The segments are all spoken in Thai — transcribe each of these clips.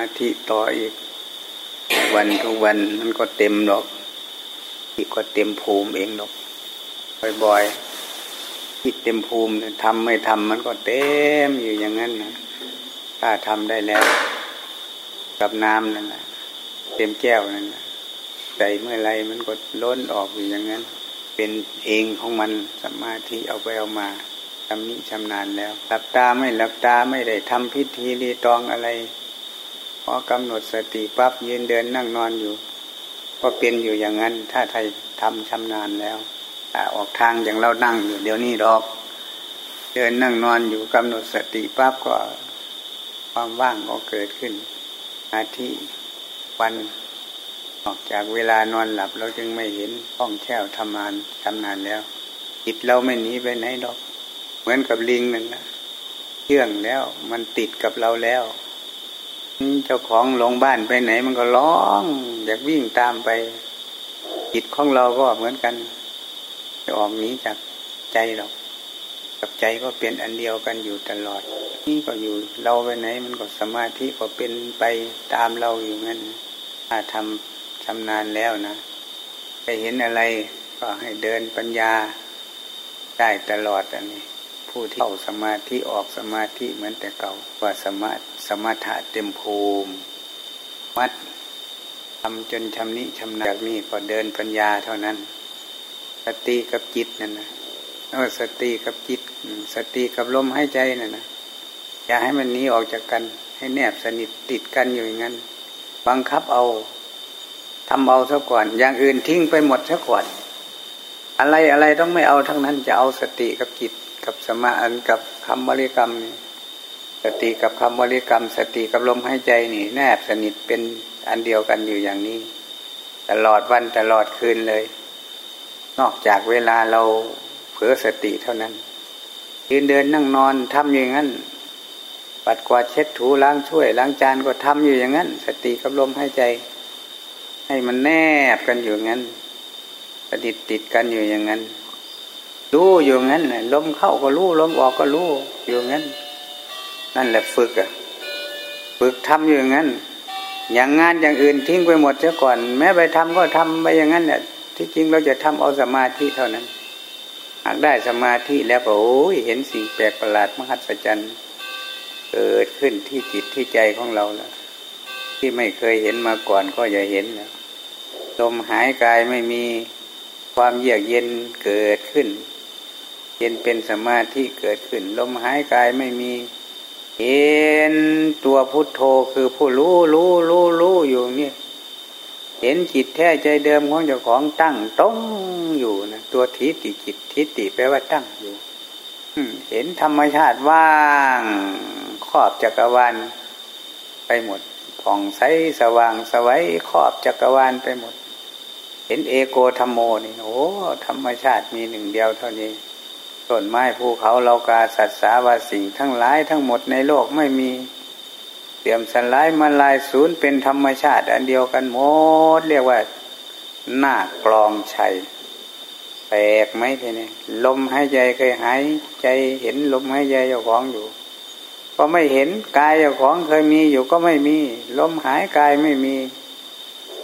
อาทิต่ออีก วันทุกวันมันก็เต็มดอกที่ก็เต็มภูมิเองดอก บ่อยๆที่เต็มภูมิทำไม่ทำมันก็เต็มอยู่อย่างนั้นนะถ้าทำได้แล้ว กับน้ำนั่นแหละเต็มแก้วนั่นแหละใส่เมื่อไรมันก็ล้นออกอยู่อย่างนั้น เป็นเองของมันสมาธิเอาไปเอามาทำนี้ชำนาญแล้วหลับตาไม่หลับตาไม่ได้ทำพิธีรีตองอะไร พอกำหนดสติปั๊บยืนเดินนั่งนอนอยู่ ก็เป็นอยู่อย่างนั้น ถ้าไทยทำชำนาญแล้วออกทางอย่างเรานั่งอยู่เดี๋ยวนี้ดอก เดินนั่งนอนอยู่กำหนดสติปั๊บก็ความว่างก็เกิดขึ้น อาทิวันออกจากเวลานอนหลับเราจึงไม่เห็นห้องแช่วทำงานทำนานแล้วจิตเราไม่หนีไปไหนดอก เหมือนกับลิงนั่นนะเชื่องแล้วมันติดกับเราแล้ว เจ้าของหลงบ้านไปไหน มันก็ร้อง อยากวิ่งตามไป จิตของเราก็เหมือนกัน จะออกหนีจากใจเรากับใจก็เป็นอันเดียวกันอยู่ตลอด นี่ก็อยู่ เราไปไหน มันก็สมาธิก็เป็นไปตามเราอยู่งั้นถ้าทำชำนาญแล้วนะไปเห็นอะไรก็ให้เดินปัญญาได้ตลอดอันนี้ ผู้ที่เข้าสมาธิออกสมาธิเหมือนแต่เก่าว่าสมาธ สมาธะเต็มภูมิวัดทำจนชำนิชำนาญนี้ก็เดินปัญญาเท่านั้น สติกับจิตนั่นนะเออสติกับจิต สติกับลมหายใจนั่นนะอย่าให้มันหนีออกจากกัน ให้แนบสนิทติดกันอยู่อย่างนั้นบังคับเอาทำเอาซะก่อน อย่างอื่นทิ้งไปหมดซะก่อน อะไรอะไรต้องไม่เอาทั้งนั้นจะเอาสติกับจิตกับสมาอันกับคำบริกรรมนี่ สติกับคำบริกรรม สติกับลมหายใจนี่แนบสนิทเป็นอันเดียวกันอยู่อย่างนี้ ตลอดวันตลอดคืนเลย นอกจากเวลาเราเผลอสติเท่านั้นยืนเดินนั่งนอนทำอย่างนั้น ปัดกวาดเช็ดถูล้างช่วยล้างจานก็ทำอยู่อย่างนั้น สติกับลมหายใจ ให้มันแนบกันอยู่งั้นสนิทติดกันอยู่อย่างนั้นรู้อยู่งั้นลมเข้าก็รู้ลมออกก็รู้อยู่งั้น นั่นแหละฝึกอะฝึกทำอยู่อย่างนั้น อย่างงานอย่างอื่นทิ้งไปหมดเสียก่อน แม้ไปทำก็ทำไปอย่างนั้นเนี่ยที่จริงเราจะทำเอาสมาธิเท่านั้นหากได้สมาธิแล้วก็โอ้ยเห็นสิ่งแปลกประหลาดมหัศจรรย์เกิดขึ้นที่จิตที่ใจของเราแล้วที่ไม่เคยเห็นมาก่อนก็จะเห็นแล้วลมหายกายไม่มีความเยือกเย็นเกิดขึ้น เย็นเป็นสมาธิเกิดขึ้น ลมหายกายไม่มี เห็นตัวพุทโธคือผู้รู้รู้รู้รู้อยู่นี่เห็นจิตแท้ใจเดิมของเจ้าของตั้งตรงอยู่นะตัวทิฏฐิจิตทิฏฐิแปลว่าตั้งอยู่เห็นธรรมชาติว่างครอบจักรวาลไปหมดผ่องใสสว่างสวัยครอบจักรวาลไปหมด เห็นเอโกธรรมโมนี่โอ้ธรรมชาติมีหนึ่งเดียวเท่านี้ ต้นไม้ภูเขาเรากาสัตว์สาวาสิ่งทั้งหลายทั้งหมดในโลกไม่มีเตรียมสลายมาลายศูนย์เป็นธรรมชาติ อันเดียวกันหมด เรียกว่าหน้ากลองชัยแปลกไหมทีนี้ลมหายใจเคยหายใจเห็นลมหายใจเจ้าของอยู่ ก็ไม่เห็นกายเจ้าของเคยมีอยู่ก็ไม่มี ลมหายกายไม่มี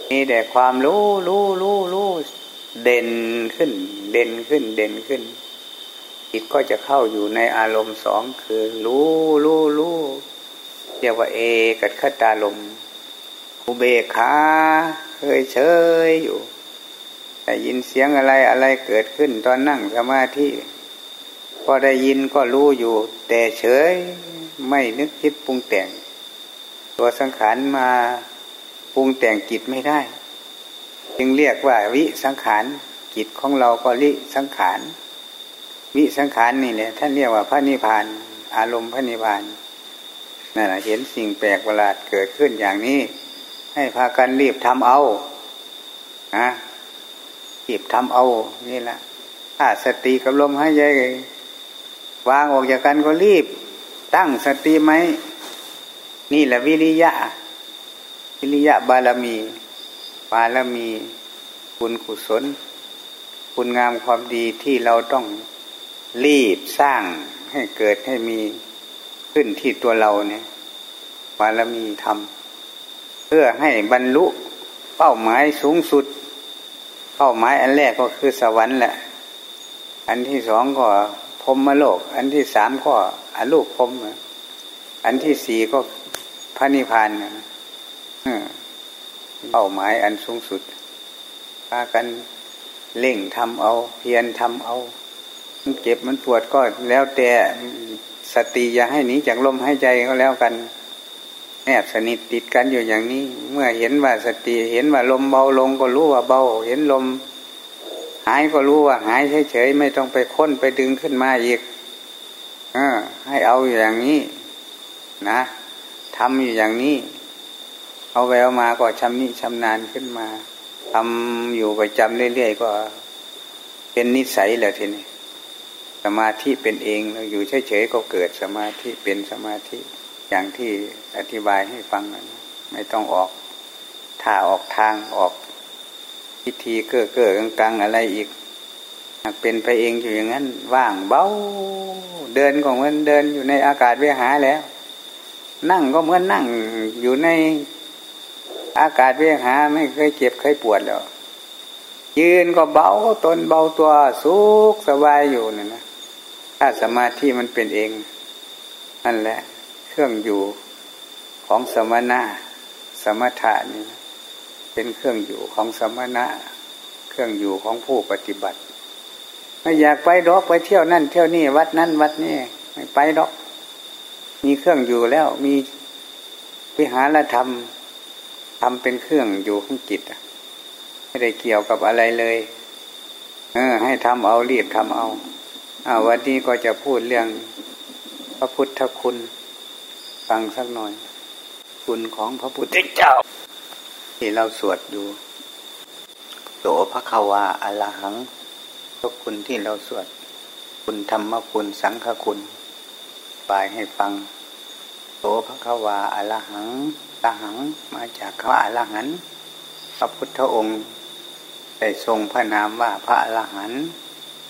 มีแต่ความรู้รู้รู้รู้เด่นขึ้น เด่นขึ้นเด่นขึ้น จิตก็จะเข้าอยู่ในอารมณ์สองคือรู้รู้รู้เรียกว่าเอกัดขตาลมอุเบกขาเคยเฉยอยู่แต่ยินเสียงอะไรอะไรเกิดขึ้นตอนนั่งสมาธิพอได้ยินก็รู้อยู่ แต่เฉยไม่นึกคิดปรุงแต่ง ตัวสังขารมาปรุงแต่งจิตไม่ได้ จึงเรียกว่าวิสังขารจิตของเราก็ลิสังขาร วิสังขารนี่แหละท่านเรียกว่าพระนิพพาน อารมณ์พระนิพพานนั่นแหละเห็นสิ่งแปลกประหลาดเกิดขึ้นอย่างนี้ ให้พากันรีบทำเอานะรีบทำเอา นี่แหละถ้าสติกับลมหายใจวางออกจากกันก็รีบ ตั้งสติไหมนี่แหละวิริยะ วิริยะบารมี บารมีคุณกุศล คุณงามความดีที่เราต้อง รีบสร้างให้เกิดให้มีขึ้นที่ตัวเราเนี่ยบารมีทพื่อให้บรรลุเป้าหมายสูงสุด เป้าหมายอันแรกก็คือสวรรค์แหละ อันที่สองก็พรมมโลก อันที่สามก็อรูปพรมอันที่สี่ก็พระนิพพานเป้าหมายอันสูงสุดพากันเล่งทำเอา เพียรทำเอา มันเจ็บมันปวดก็แล้วแต่สติอย่าให้หนีจากลมหายใจก็แล้วกันแอบสนิทติดกันอยู่อย่างนี้ เมื่อเห็นว่าสติ เห็นว่าลมเบาลงก็รู้ว่าเบา เห็นลม หายก็รู้ว่าหายเฉยๆไม่ต้องไปค้นไปดึงขึ้นมาอีกอให้เอาอย่างนี้ นะทำอยู่อย่างนี้ เอาแววมาก็ชำนิชำนาญขึ้นมาทำอยู่ประจำเรื่อยๆก็ เป็นนิสัยเลยทีนี้ สมาธิเป็นเองเราอยู่เฉยๆก็เกิดสมาธิเป็นสมาธิอย่างที่อธิบายให้ฟังนะไม่ต้องออกท่าออกทางออกพิธีเก้อเก้อกลางๆอะไรอีกหากเป็นไปเองอยู่อย่างนั้น ว่างเบาเดินก็เหมือนเดินอยู่ในอากาศวิหาแล้ว นั่งก็เหมือนนั่งอยู่ในอากาศวิหาไม่เคยเจ็บเคยปวดแล้วยืนก็เบาตนเบาตัวสุขสบายอยู่นี่นะ ถ้าสมาธิมันเป็นเอง นั่นแหละ เครื่องอยู่ของสมณะสมถะนี่เป็นเครื่องอยู่ของสมณะ เครื่องอยู่ของผู้ปฏิบัติ ไม่อยากไปดอกไปเที่ยวนั่น เที่ยวนี่วัดนั่นวัดนี่ไม่ไปดอก มีเครื่องอยู่แล้วมีวิหารธรรมทำเป็นเครื่องอยู่ของจิตไม่ได้เกี่ยวกับอะไรเลย เออ ให้ทำเอารีบทำเอาอา วันนี้ก็จะพูดเรื่องพระพุทธคุณ ฟังสักหน่อย คุณของพระพุทธเจ้า ที่เราสวดอยู่โสพระควาอรหังพระคุณที่เราสวด คุณธรรมคุณสังฆคุณปายให้ฟังโสพระควาอรหังอรหังมาจากคำว่าอรหันพระพุทธองค์ได้ทรงพระนามว่าพระอรหัน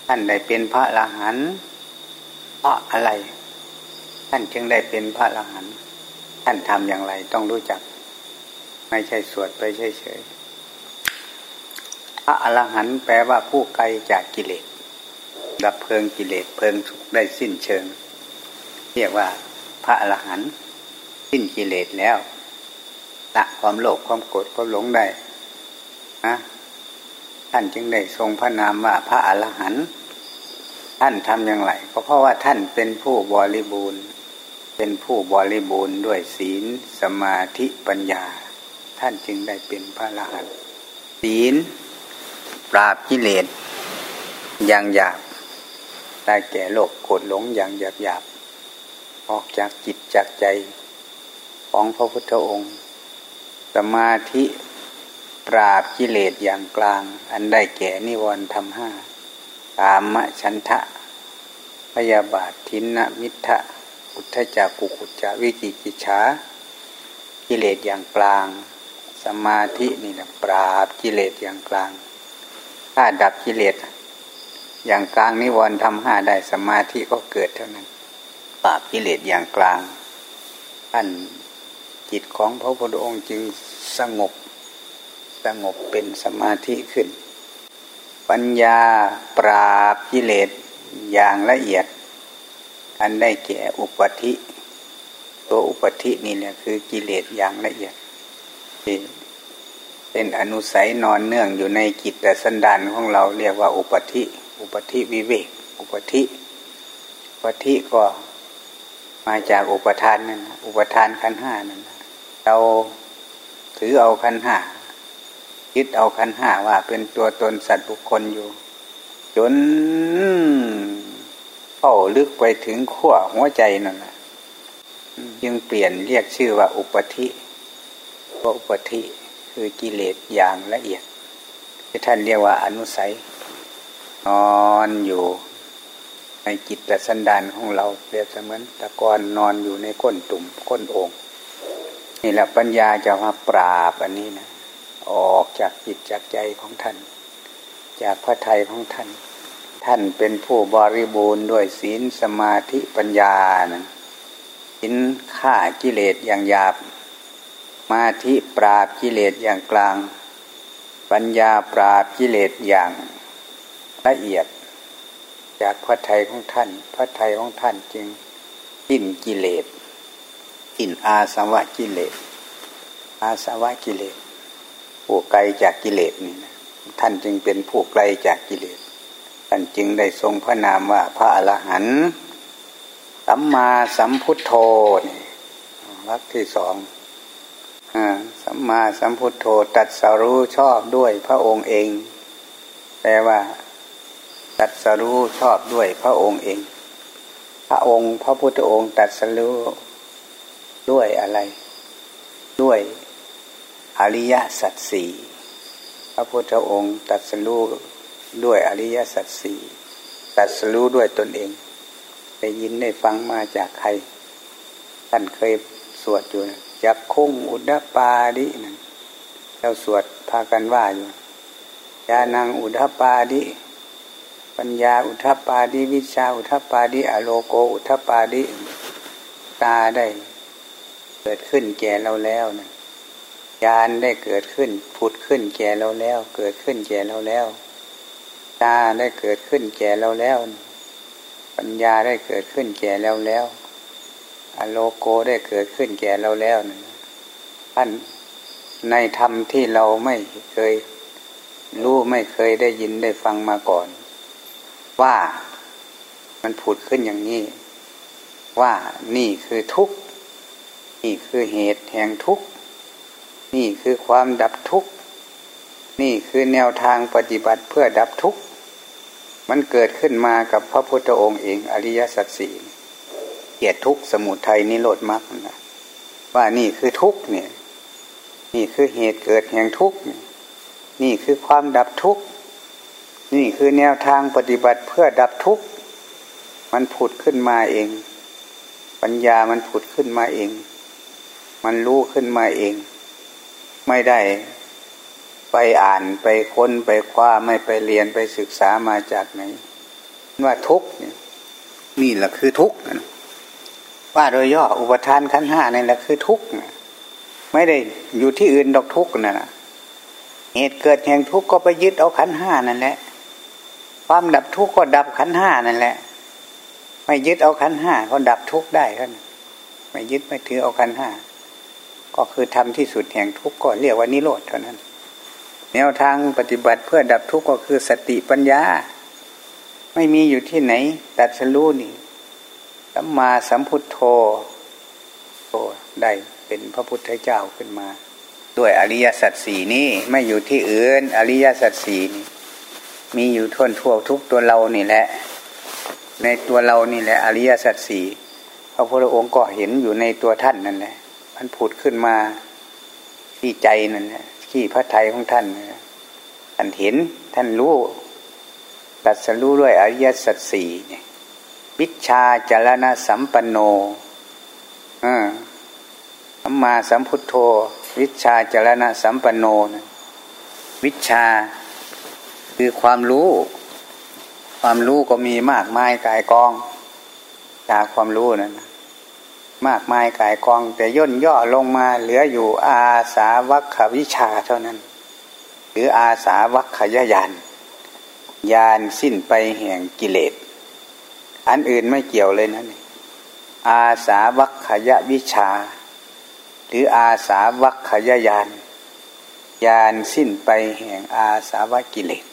ท่านได้เป็นพระอรหันเพราะอะไร ท่านจึงได้เป็นพระอรหันต์ท่านทำอย่างไรต้องรู้จัก ไม่ใช่สวดไปเฉยๆพระอรหันต์แปลว่าผู้ไกลจากกิเลสดับเพลิงกิเลสเพลิงทุกได้สิ้นเชิง เรียกว่า พระอรหันต์สิ้นกิเลสแล้วละความโลภความโกรธความหลงได้นะ ท่านจึงได้ทรงพระนามว่าพระอรหันต์ท่านทำอย่างไรก็เพราะว่าท่านเป็นผู้บริบูรณ์ เป็นผู้บริบูรณ์ด้วยศีลสมาธิปัญญา ท่านจึงได้เป็นพระอรหันต์ศีลปราบกิเลสอย่างหยาบได้แก่โลกโกรธหลงอย่างหยาบหยาบออกจากจิตจากใจของพระพุทธองค์ สมาธิ ปราบกิเลสอย่างกลาง อันได้แก่นิวรณ์ธรรมห้ากามฉันทะ พยาบาททินนมิทะอุทธจักกุกุจจวิกิกิจฉากิเลสอย่างกลาง สมาธินี่นะปราบกิเลสอย่างกลาง ถ้าดับกิเลสอย่างกลางนิวรณ์ทำห้าได้สมาธิก็เกิดเท่านั้น ปราบกิเลสอย่างกลางท่านจิตของพระพุทธองค์จึงสงบ สงบเป็นสมาธิขึ้น ปัญญาปราบกิเลสอย่างละเอียด อันได้แก่อุปธิตัวอุปธินี่แหละคือกิเลสอย่างละเอียดที่เป็นอนุสัยนอนเนื่องอยู่ในกิจแต่สันดานของเราเรียกว่าอุปธิ อุปธิวิเวก อุปธิ อุปธิก็มาจากอุปทานนั่นอุปทานขันห้านั่นเราถือเอาขันห้า คิดเอาขันห้าว่าเป็นตัวตนสัตว์บุคคลอยู่ จนเข้าลึกไปถึงขั้วหัวใจนั่นแหละจึงเปลี่ยนเรียกชื่อว่าอุปธิว่าอุปธิคือกิเลสอย่างละเอียด ที่ท่านเรียกว่าอนุสัย นอนอยู่ในจิตสันดานของเราเปรียบเสมือนตะกอนนอนอยู่ในก้นตุ่มก้นโอ่งนี่แหละปัญญาจะมาปราบอันนี้นะ ออกจากจิตจากใจของท่าน จากพระทัยของท่าน ท่านเป็นผู้บริบูรณ์ด้วยศีลสมาธิปัญญานะศีลฆ่ากิเลสอย่างหยาบ มาธิปราบกิเลสอย่างกลาง ปัญญาปราบกิเลสอย่างละเอียด จากพระไทยของท่าน พระไทยของท่านจึงกินกิเลสกินอาสวะกิเลสอาสวะกิเลส ผู้ไกลจากกิเลสนี่ท่านจึงเป็นผู้ไกลจากกิเลสท่านจึงได้ทรงพระนามว่าพระอรหันต์สัมมาสัมพุทโธนี่วรรคที่สองสัมมาสัมพุทโธตัดสรู้ชอบด้วยพระองค์เอง แปลว่า ตัดสรู้ชอบด้วยพระองค์เอง พระองค์ พระพุทธองค์ตัดสรู้ด้วยอะไร ด้วย อริยสัจสี่พระพุทธองค์ตัดสรู้ด้วยอริยสัจสี่ตัดสรู้ด้วยตนเอง ได้ยินได้ฟังมาจากใคร ท่านเคยสวดอยู่จักคุ้งอุดปาดินั่นเราสวดพากันว่าอยู่ยานังอุดปาดิ ปัญญาอุทปาดิ วิชาอุทปาดิ อโลโกอุทปาดิ ตาได้ เกิดขึ้นแก่เราแล้วนะ ญาณได้เกิดขึ้นผุดขึ้นแก่เราแล้ว เกิดขึ้นแก่เราแล้วตาได้เกิดขึ้นแก่เราแล้ว ปัญญาได้เกิดขึ้นแก่เราแล้วอโลโกได้เกิดขึ้นแก่เราแล้วท่านในธรรมที่เราไม่เคยรู้ไม่เคยได้ยินได้ฟังมาก่อน ว่ามันผุดขึ้นอย่างนี้ ว่านี่คือทุกข์ นี่คือเหตุแห่งทุกข์ นี่คือความดับทุกข์ นี่คือแนวทางปฏิบัติเพื่อดับทุกข์ มันเกิดขึ้นมากับพระพุทธองค์เองอริยสัจสี่เกียรติทุกข์สมุทัยนิโรธมรรคนะว่านี่คือทุกข์เนี่ย นี่คือเหตุเกิดแห่งทุกข์ นี่คือความดับทุกข์ นี่คือแนวทางปฏิบัติเพื่อดับทุกข์ มันผุดขึ้นมาเอง ปัญญามันผุดขึ้นมาเอง มันรู้ขึ้นมาเอง ไม่ได้ไปอ่านไปค้นไปคว้าไม่ไปเรียนไปศึกษามาจากไหนว่าทุกเนี่ยนี่แหละคือทุกนะว่าโดยย่ออุปทานขั้นห้านี่แหละคือทุกนะไม่ได้อยู่ที่อื่นดอกทุกนะนะเหตุเกิดแห่งทุกข์ก็ไปยึดเอาขันห้านั่นแหละ ความดับทุกข์ก็ดับขันห้านั่นแหละ ไม่ยึดเอาขันห้าก็ดับทุกข์ได้ท่านไม่ยึดไม่ถือเอาขันห้า ก็คือทำที่สุดแห่งทุกข์ก็เรียกว่านิโรธเท่านั้น แนวทางปฏิบัติเพื่อดับทุกข์ก็คือสติปัญญา ไม่มีอยู่ที่ไหน ตัดสรู้นี่สัมมาสัมพุทโธโอได้เป็นพระพุทธเจ้าขึ้นมา ด้วยอริยสัจสี่นี้ไม่อยู่ที่อื่น อริยสัจสี่นี่มีอยู่ทั่นทั่วทุกตัวเรานี่แหละ ในตัวเรานี่แหละ อริยสัจสี่พระพุทธองค์ก็เห็นอยู่ในตัวท่านนั่นแหละ มันผุดขึ้นมาที่ใจนั่นที่พระไทยของท่านท่านเห็นท่านรู้ตัดสรู้ด้วยอริยสัจสี่เนี่ยวิชาจารณะสัมปันโนสัมมาสัมพุทโธ วิชาจารณะสัมปันโนนะวิชาคือความรู้ ความรู้ก็มีมากมายกายกองจากความรู้นั่นนะ มากมายกายกอง แต่ย่นย่อลงมาเหลืออยู่อาสาวัควิชาเท่านั้น หรืออาสาวัคยยานยานสิ้นไปแห่งกิเลส อันอื่นไม่เกี่ยวเลยนะอาสาวัคยวิชา หรืออาสาวัคยยานยานสิ้นไปแห่งอาสาวกิเลส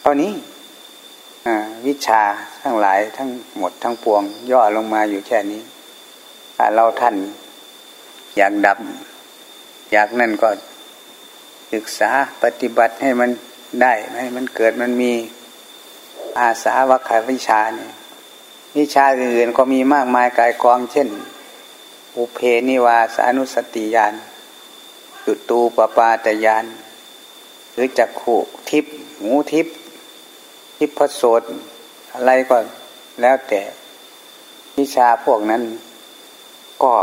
เท่านี้วิชาทั้งหลายทั้งหมดทั้งปวง ย่อลงมาอยู่แค่นี้ ถ้าเราท่านอยากดับ อยากนั่นก็ศึกษาปฏิบัติให้มันได้ให้มันเกิดมันมีอาสาวัควิชาเนี่ยวิชาอื่นก็มีมากมายกายกอง เช่น อุเพนิวาสานุสติยานจุตูปปาตยานหรือจักขุทิพหูทิพทิพพโสดอะไรก็แล้วแต่วิชาพวกนั้น ก็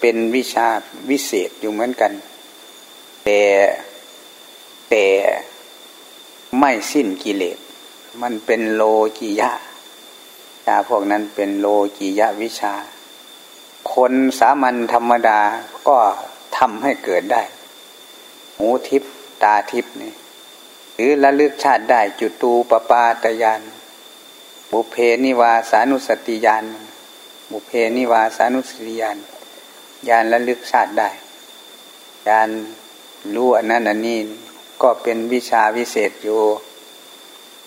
เป็นวิชาวิเศษอยู่เหมือนกัน แต่แต่ไม่สิ้นกิเลส มันเป็นโลกิยะชาพวกนั้นเป็นโลกิยะวิชา คนสามัญธรรมดาก็ทำให้เกิดได้ หูทิพตาทิพนี่หรือระลึกชาติได้จุตูปปาตยาน บุเพนิวาสานุสติยาน บุเพนิวาสานุสติยานยานระลึกชาติได้ยานรู้อันนั้นอันนี้ก็เป็นวิชาวิเศษอยู่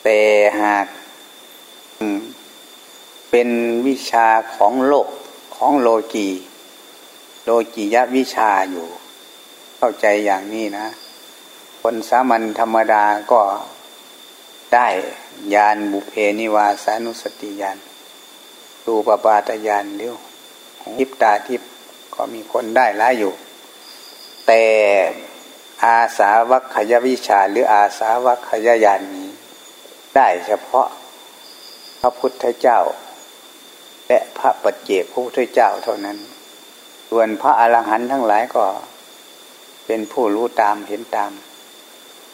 แต่หากเป็นวิชาของโลกของโลกีโลกียะวิชาอยู่ เข้าใจอย่างนี้นะ คนสามัญธรรมดาก็ได้ยานบุเพนิวาสานุสติยาน ดูปปาตยานเดียวทิพตาทิพก็มีคนได้ละอยู่ แต่อาสาวัคขยวิชาหรืออาสาวัคขยยานนี้ ได้เฉพาะพระพุทธเจ้า และพระปัจเจกพระพุทธเจ้าเท่านั้น ส่วนพระอรหันต์ทั้งหลายก็ เป็นผู้รู้ตามเห็นตาม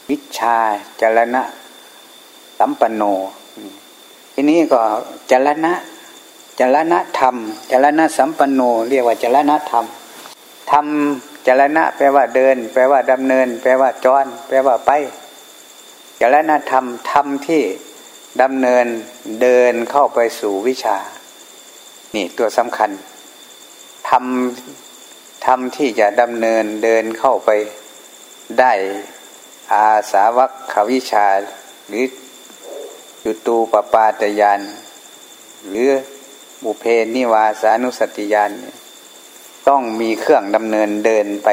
วิชาจรณะสัมปันโน ทีนี้ก็จรณะ จรณะธรรมจรณะสัมปันโน เรียกว่าจรณะธรรมธรรมจรณะแปลว่าเดิน แปลว่าดำเนิน แปลว่าจรแปลว่าไปจรณะธรรมธรรมที่ดำเนินเดินเข้าไปสู่วิชา นี่ตัวสำคัญทำทำที่จะดำเนินเดินเข้าไปได้อาสาวัคขวิชา หรือจุตูปปาตยานหรือ บุเพนิวาสานุสติยานต้องมีเครื่องดำเนินเดินไป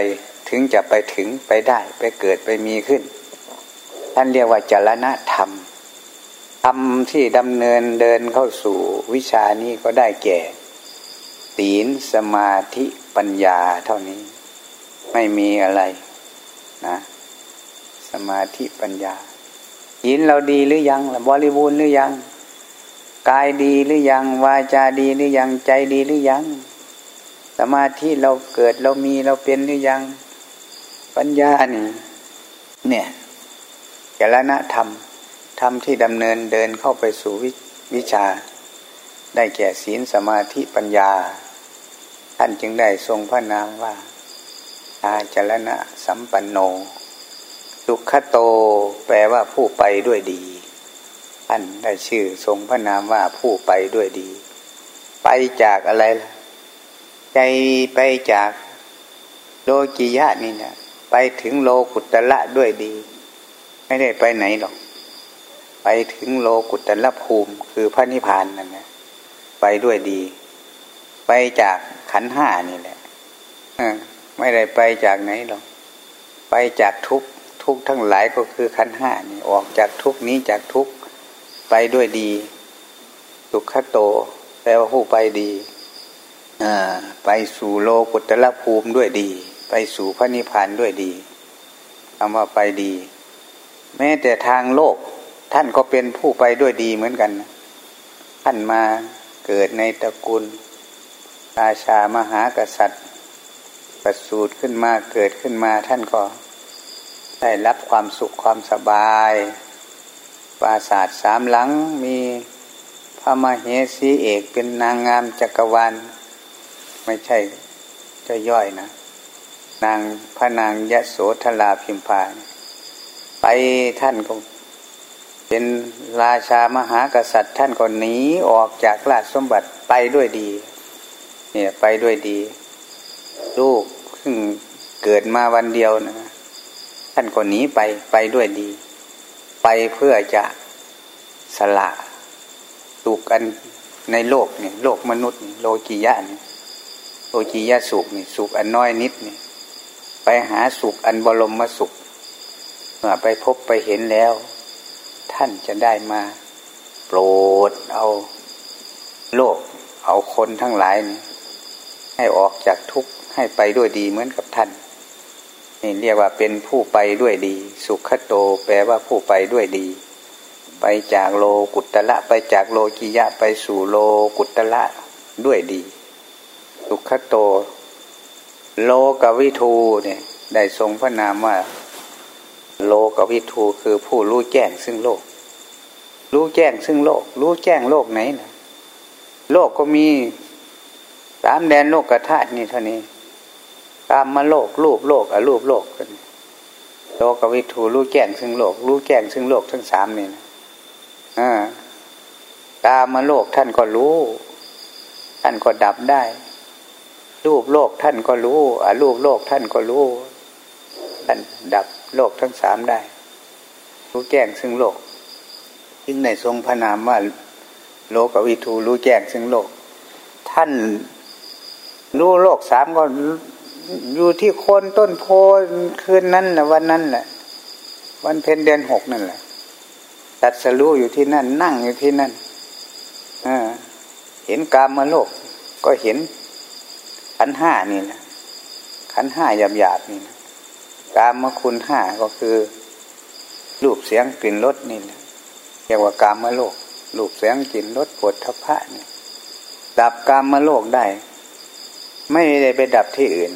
ถึงจะไปถึงไปได้ไปเกิดไปมีขึ้น ท่านเรียกว่าจรณะธรรมธรรมที่ดำเนินเดินเข้าสู่วิชานี้ก็ได้แก่ศีลสมาธิปัญญาเท่านี้ ไม่มีอะไรนะ สมาธิปัญญาศีลเราดีหรือยังบริบูรณ์หรือยัง กายดีหรือยัง วาจาดีหรือยัง ใจดีหรือยัง สมาธิเราเกิดเรามีเราเป็นหรือยัง ปัญญานี่เนี่ยจรณธรรม ธรรมที่ดำเนินเดินเข้าไปสู่ววิชา ได้แก่ศีลสมาธิปัญญา ท่านจึงได้ทรงพระนามว่าอาจรณะสัมปันโนสุขโต แปลว่าผู้ไปด้วยดี ท่านได้ชื่อทรงพระนามว่าผู้ไปด้วยดี ไปจากอะไร ใจไปจากโลกิยะนี่นะไปถึงโลกุตละด้วยดี ไม่ได้ไปไหนหรอก ไปถึงโลกุตละภูมิคือพระนิพพานนั่นนะไปด้วยดี ไปจากขันห้านี่แหละไม่ได้ไปจากไหนหรอก ไปจากทุกทุกทั้งหลายก็คือขันห้านี่ออกจากทุกนี้จากทุก ไปด้วยดีสุขโต แปลว่าผู้ไปดีไปสู่โลกุตละภูมิด้วยดี ไปสู่พระนิพพานด้วยดีคำว่าไปดี แม้แต่ทางโลก ท่านก็เป็นผู้ไปด้วยดีเหมือนกัน ท่านมาเกิดในตระกูลราชามหากษัตริย์ ประสูติขึ้นมาเกิดขึ้นมาท่านก็ ได้รับความสุขความสบาย ปราสาทสามหลังมีพระมเหสีเอกเป็นนางงามจักรวาลไม่ใช่จะย่อยนะ นางพระนางยะโสธราพิมพาไปท่านก็เป็นราชามหากษัตริย์ท่านก็หนีออกจากราชสมบัติไปด้วยดี เนี่ยไปด้วยดี ลูกซึ่งเกิดมาวันเดียวนะ ท่านก็หนีไปไปด้วยดี ไปเพื่อจะสละสุขกันในโลกเนี่ยโลกมนุษย์โลกียะนี่โลกียะสุขนี่สุขอันน้อยนิดนี่ไปหาสุขอันบรมมาสุขเมื่อไปพบไปเห็นแล้ว ท่านจะได้มา โปรดเอาโลก เอาคนทั้งหลาย ให้ออกจากทุกข์ให้ไปด้วยดีเหมือนกับท่าน นี่เรียกว่าเป็นผู้ไปด้วยดี สุขโต แปลว่าผู้ไปด้วยดี ไปจากโลกุตละ ไปจากโลกิยะ ไปสู่โลกุตละด้วยดี สุขโต โลกวิทูเนี่ยได้ทรงพระนามว่า โลกวิทูคือผู้รู้แจ้งซึ่งโลก รู้แจ้งซึ่งโลก รู้แจ้งโลกไหนนะโลกก็มีสามแดนโลกกระธาตุนี่เท่านี้ กามมาโลกรูปโลกอรูปโลกกันโลกวิถูรู้แจ้งซึ่งโลก รู้แจ้งซึ่งโลกทั้งสามนี่นะอ่ากามาโลกท่านก็รู้ ท่านก็ดับได้ รูปโลกท่านก็รู้อรูปโลกท่านก็รู้ ท่านดับโลกทั้งสามได้ รู้แจ้งซึ่งโลกจึงในทรงพระนามว่า โลกวิทูรู้แจ้งซึ่งโลก ท่านรู้โลกสามก็ อยู่ที่โคนต้นโพคืนนั้นแหละวันนั้นแหละ วันเพ็ญเดือนหกนั่นแหละตัดสรู้อยู่ที่นั่น นั่งอยู่ที่นั่นเห็นกามมาโลก ก็เห็นขันห้านี่นะขันห้าหยาบหยาบนี่นะกามมาคุณห้าก็คือ รูปเสียงกลิ่นรสนี่แหละเรียกว่ากามมาโลก รูปเสียงกลิ่นรสปวดทพพะนี่ดับกามมาโลกได้ ไม่ได้ไปดับที่อื่น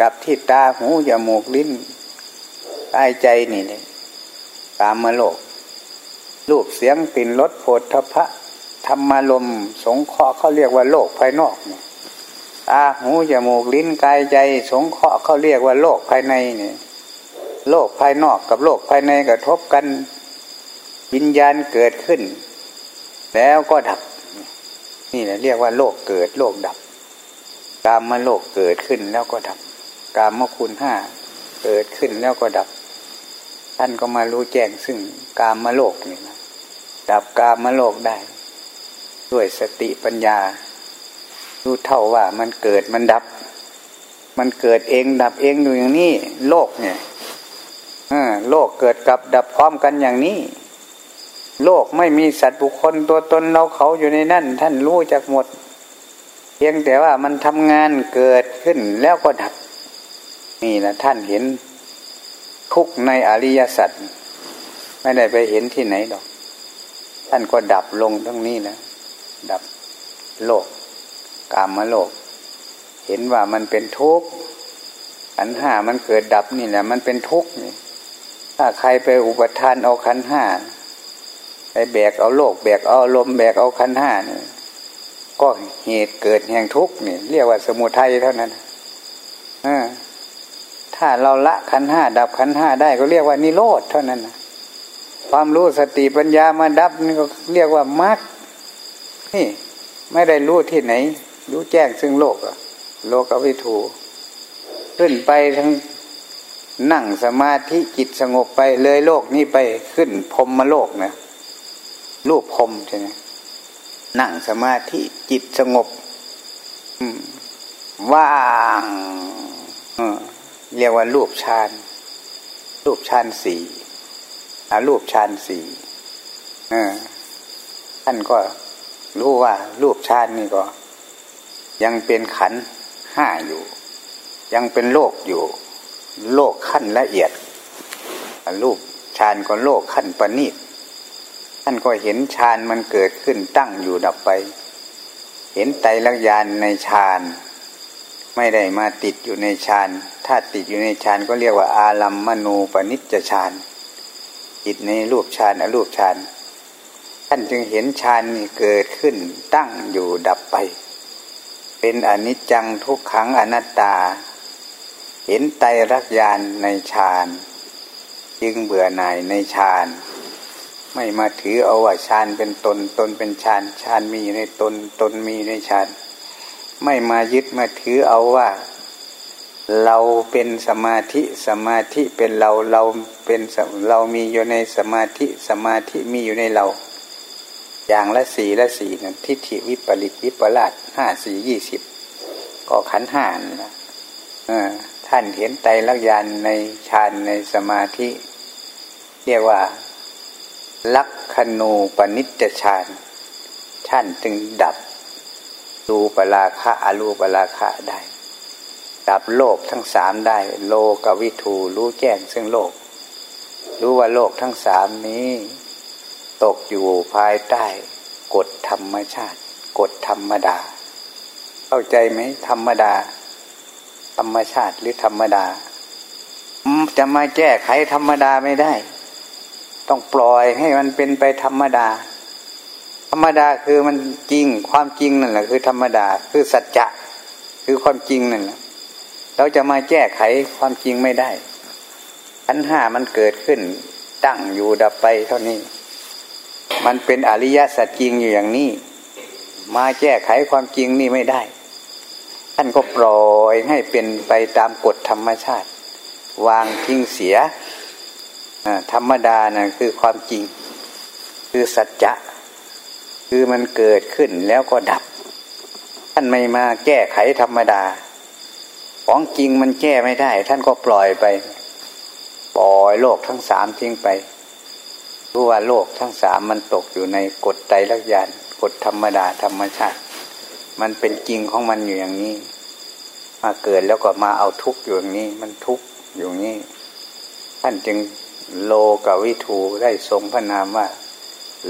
ดับที่ตาหูจมูกลิ้นกายใจนี่เลยกามมาโลก รูปเสียงกลิ่นรสปวดทัพพะธรรมารมสงเคราะห์เขาเรียกว่าโลกภายนอกเนี่ยตาหูจมูกลิ้นกายใจ สงเคราะห์เขาเรียกว่าโลกภายในเนี่ย โลกภายนอกกับโลกภายในกระทบกันวิญญาณเกิดขึ้น แล้วก็ดับ นี่แหละเรียกว่าโลกเกิด โลกดับกามมาโลกเกิดขึ้นแล้วก็ดับ กามคุณห้าเกิดขึ้นแล้วก็ดับ ท่านก็มารู้แจ้งซึ่งกามมโลกนี่นะดับกามมโลกได้ ด้วยสติปัญญา รู้เท่าว่ามันเกิดมันดับ มันเกิดเองดับเองอยู่อย่างนี้ โลกเนี่ยโลกเกิดกับดับพร้อมกันอย่างนี้ โลกไม่มีสัตว์บุคคลตัวตนเราเขาอยู่ในนั่น ท่านรู้จักหมด เพียงแต่ว่ามันทำงานเกิดขึ้นแล้วก็ดับ นี่นะท่านเห็นทุกในอริยสัจไม่ได้ไปเห็นที่ไหนดอก ท่านก็ดับลงทั้งนี้นะดับโลก กามมโลก เห็นว่ามันเป็นทุกข์ขันห้ามันเกิดดับนี่แหละ มันเป็นทุกข์นี่ถ้าใครไปอุปทานเอาขันห้าไปแบกเอาโลก แบกเอาลมแบกเอาขันห้านี่ก็เหตุเกิดแห่งทุกข์นี่ เรียกว่าสมุทัยเท่านั้นอ่า ถ้าเราละขันห้าดับขันห้าได้ก็เรียกว่านิโรธเท่านั้นนะความรู้สติปัญญามาดับนี่ก็เรียกว่ามรรคนี่ไม่ได้รู้ที่ไหน รู้แจ้งซึ่งโลกอะโลกวิถูขึ้นไปทั้งนั่งสมาธิจิตสงบไปเลยโลกนี้ไปขึ้นพรมมาโลกนะรูปพรมใช่ไหมนั่งสมาธิจิตสงบว่างอ เรียกว่ารูปฌานรูปฌานสี่อารูปฌานสี่ท่านก็รู้ว่ารูปฌานนี่ก็ ยังเป็นขันห้าอยู่ ยังเป็นโลกอยู่ โลกขั้นละเอียดรูปฌานก็โลกขั้นประณีตท่านก็เห็นฌานมันเกิดขึ้นตั้งอยู่ดับไป เห็นไตรลักษณ์ในฌาน ไม่ได้มาติดอยู่ในฌาน ถ้าติดอยู่ในฌานก็เรียกว่า อารัมมณูปนิจฌานจิตในรูปฌานอรูปฌานท่านจึงเห็นฌานมีเกิดขึ้นตั้งอยู่ดับไป เป็นอนิจจังทุกขังอนัตตา เห็นไตรลักษณ์ในฌานจึงเบื่อหน่ายในฌานไม่มาถือเอาว่าฌานเป็นตนตนเป็นฌานฌานมีในตนตนมีในฌานไม่มายึดมาถือเอาว่า เราเป็นสมาธิสมาธิเป็นเราเราเป็นเรามีอยู่ในสมาธิสมาธิมีอยู่ในเรา อย่างละสี่ละสี่นั่นทิฏฐิวิปริตวิปลาสห้าสี่ยี่สิบก็ขันห้านะท่านเห็นไตรลักษณ์ในฌานในสมาธิ เรียกว่า ลักขณูปนิจฌานท่านจึงดับรูปราคะอรูปราคะได้ ดับโลกทั้งสามได้ โลกวิถูรู้แจ้งซึ่งโลก รู้ว่าโลกทั้งสามนี้ ตกอยู่ภายใต้กฎธรรมชาติ กฎธรรมดา เข้าใจไหมธรรมดา ธรรมชาติหรือธรรมดา จะมาแก้ไขธรรมดาไม่ได้ ต้องปล่อยให้มันเป็นไปธรรมดา ธรรมดาคือมันจริงความจริงนั่นแหละคือธรรมดา คือสัจจะคือความจริงนั่นแหละ เราจะมาแก้ไขความจริงไม่ได้ขันห้ามันเกิดขึ้น ตั้งอยู่ดับไปเท่านี้ มันเป็นอริยสัจจริงอยู่อย่างนี้ มาแก้ไขความจริงนี่ไม่ได้ ท่านก็ปล่อยให้เป็นไปตามกฎธรรมชาติ วางทิ้งเสีย ธรรมดานะ่ะคือความจริง คือสัจจะ คือมันเกิดขึ้นแล้วก็ดับ ท่านไม่มาแก้ไขธรรมดา ของจริงมันแก้ไม่ได้ ท่านก็ปล่อยไป ปล่อยโลกทั้งสามทิ้งไปรู้ว่าโลกทั้งสามมันตกอยู่ในกฎไตรลักษณ์กฎธรรมดาธรรมชาติ มันเป็นจริงของมันอยู่อย่างนี้ มาเกิดแล้วก็มาเอาทุกข์อยู่อย่างนี้ มันทุกข์อยู่นี้ ท่านจึงโลกวิถูได้ทรงพระนามว่า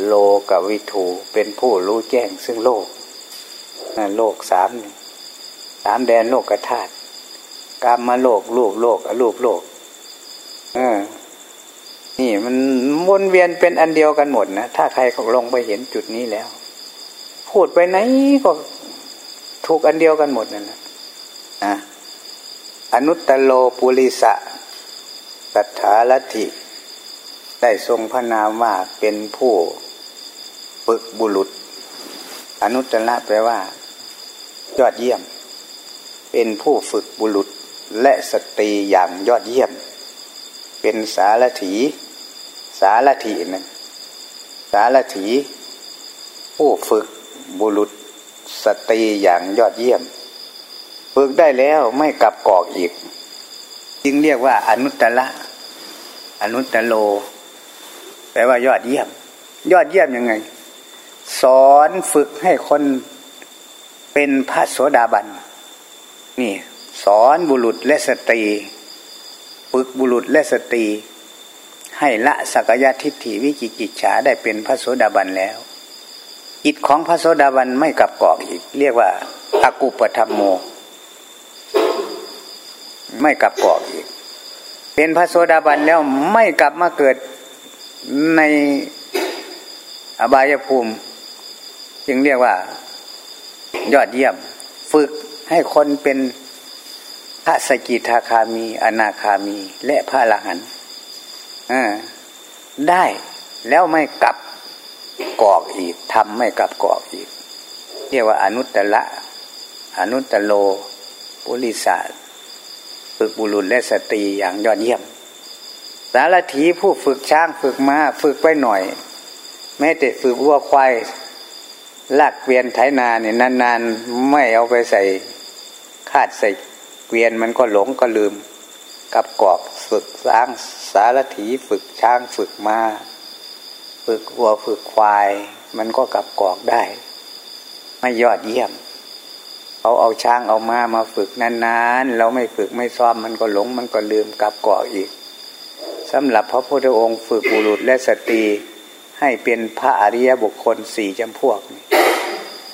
โลกวิถูเป็นผู้รู้แจ้งซึ่งโลกโลกสามสามแดนโลกธาตุ กามมาโลกรูปโลกอรูปโลก เออ นี่มันวนเวียนเป็นอันเดียวกันหมดนะถ้าใครเขาลงไปเห็นจุดนี้แล้ว พูดไปไหนก็ถูกอันเดียวกันหมดนั่นแหละนะอนุตตโลปุริสะสัทธาลัทธิได้ทรงพระนามว่าเป็นผู้ฝึกบุรุษ อนุตตระแปลว่า ยอดเยี่ยม เป็นผู้ฝึกบุรุษ และสตรีอย่างยอดเยี่ยม เป็นสารถี สารถีนะสารถี ผู้ฝึกบุรุษสตรีอย่างยอดเยี่ยม ฝึกได้แล้วไม่กลับกอกอีก จึงเรียกว่าอนุตตระอนุตตโล แปลว่ายอดเยี่ยม ยอดเยี่ยมยังไง สอนฝึกให้คนเป็นพระโสดาบัน นี่ สอนบุรุษและสตรีฝึกบุรุษและสตรี ให้ละสักยะทิฏฐิวิจิกิจฉาได้เป็นพระโสดาบันแล้วอิตของพระโสดาบันไม่กลับกอกอีก เรียกว่าอากุปธรรมโม ไม่กลับกอกอีก เป็นพระโสดาบันแล้วไม่กลับมาเกิดในอบายภูมิ จึงเรียกว่า ยอดเยี่ยม ฝึกให้คนเป็น พระสกิทาคามี อนาคามี และพระอรหันต์ได้แล้วไม่กลับกอกอีกทำไม่กลับกอกอีก เรียกว่าอนุตตละ อนุตตโลปุริสาฝึกบุรุษและสตรีอย่างยอดเยี่ยม สารถีผู้ฝึกช้างฝึกมา้าฝึกไปหน่อย แม้แต่ฝึกวัวควายลากเวียนไถนาเนี่ยนานๆ ไม่เอาไปใส่คาดใส่ เกวียนมันก็หลงก็ลืม กับกอกฝึกช้างสารถีฝึกช้างฝึกมา้าฝึกวัวฝึกควาย มันก็กับกอกได้ ไม่ยอดเยี่ยมเขาเอาช้างเอามามาฝึกนานๆเราไม่ฝึกไม่ซ้อมมันก็หลงมันก็ลืมกับกอกอีกสำหรับพระพุทธองค์ฝึกบุรุษและสตรีให้เป็นพระอริยบุคคลสี่จำพวก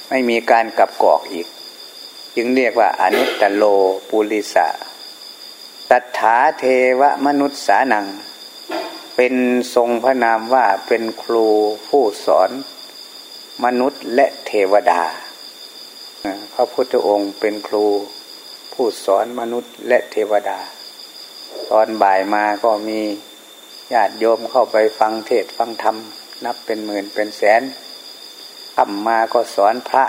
ไม่มีการกลับกอกอีก จึงเรียกว่าอนุตตโลปุริสะตัถาเทวมนุษย์สานัง เป็นทรงพระนามว่าเป็นครูผู้สอนมนุษย์และเทวดา พระพุทธองค์เป็นครูผู้สอนมนุษย์และเทวดา ตอนบ่ายมาก็มีญาติโยมเข้าไปฟังเทศฟังธรรม นับเป็นหมื่นเป็นแสนทำมาก็สอนพระ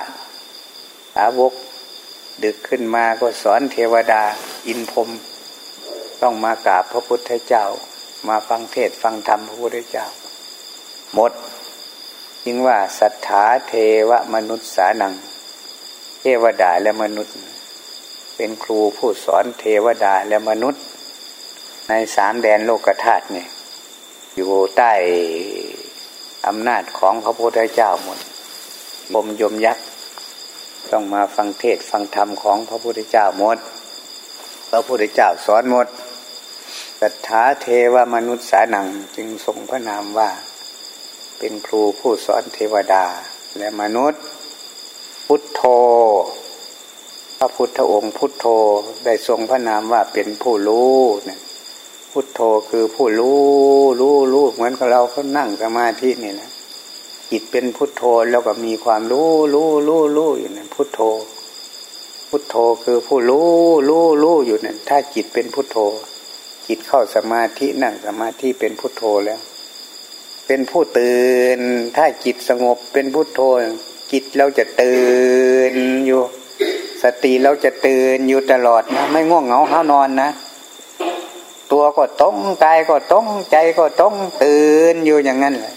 สาวก ดึกขึ้นมาก็สอนเทวดา อินพรมต้องมากราบพระพุทธเจ้า มาฟังเทศฟังธรรมพระพุทธเจ้า หมดยิ่งว่าศรัทธาเทวมนุษย์สานัง เทวดาและมนุษย์ เป็นครูผู้สอนเทวดาและมนุษย์ ในสามแดนโลกธาตุเนี่ยอยู่ใต้อำนาจของพระพุทธเจ้าหมดบมยมยักษ์ ต้องมาฟังเทศฟังธรรมของพระพุทธเจ้าหมด พระพุทธเจ้าสอนหมดสัทธาเทวมนุษย์สานังจึงทรงพระนามว่า เป็นครูผู้สอนเทวดาและมนุษย์ พุทโธ พระพุทธองค์พุทโธได้ทรงพระนามว่าเป็นผู้รู้เนี่ยพุทโธคือผู้รู้รู้รู้เหมือนกับเราเขานั่งสมาธินี่แหละ จิตเป็นพุทโธแล้วก็มีความรู้รู้รู้รู้อยู่นั่นพุทโธ พุทโธคือผู้รู้รู้รู้อยู่นั่นถ้าจิตเป็นพุทโธ จิตเข้าสมาธินั่งสมาธิเป็นพุทโธแล้ว เป็นผู้ตื่น ถ้าจิตสงบเป็นพุทโธ จิตเราจะตื่นอยู่ สติเราจะตื่นอยู่ตลอดนะไม่ง่วงเหงาห้านอนนะตัวก็ต้องกายก็ต้องใจก็ต้องตื่นอยู่อย่างนั้นแหละ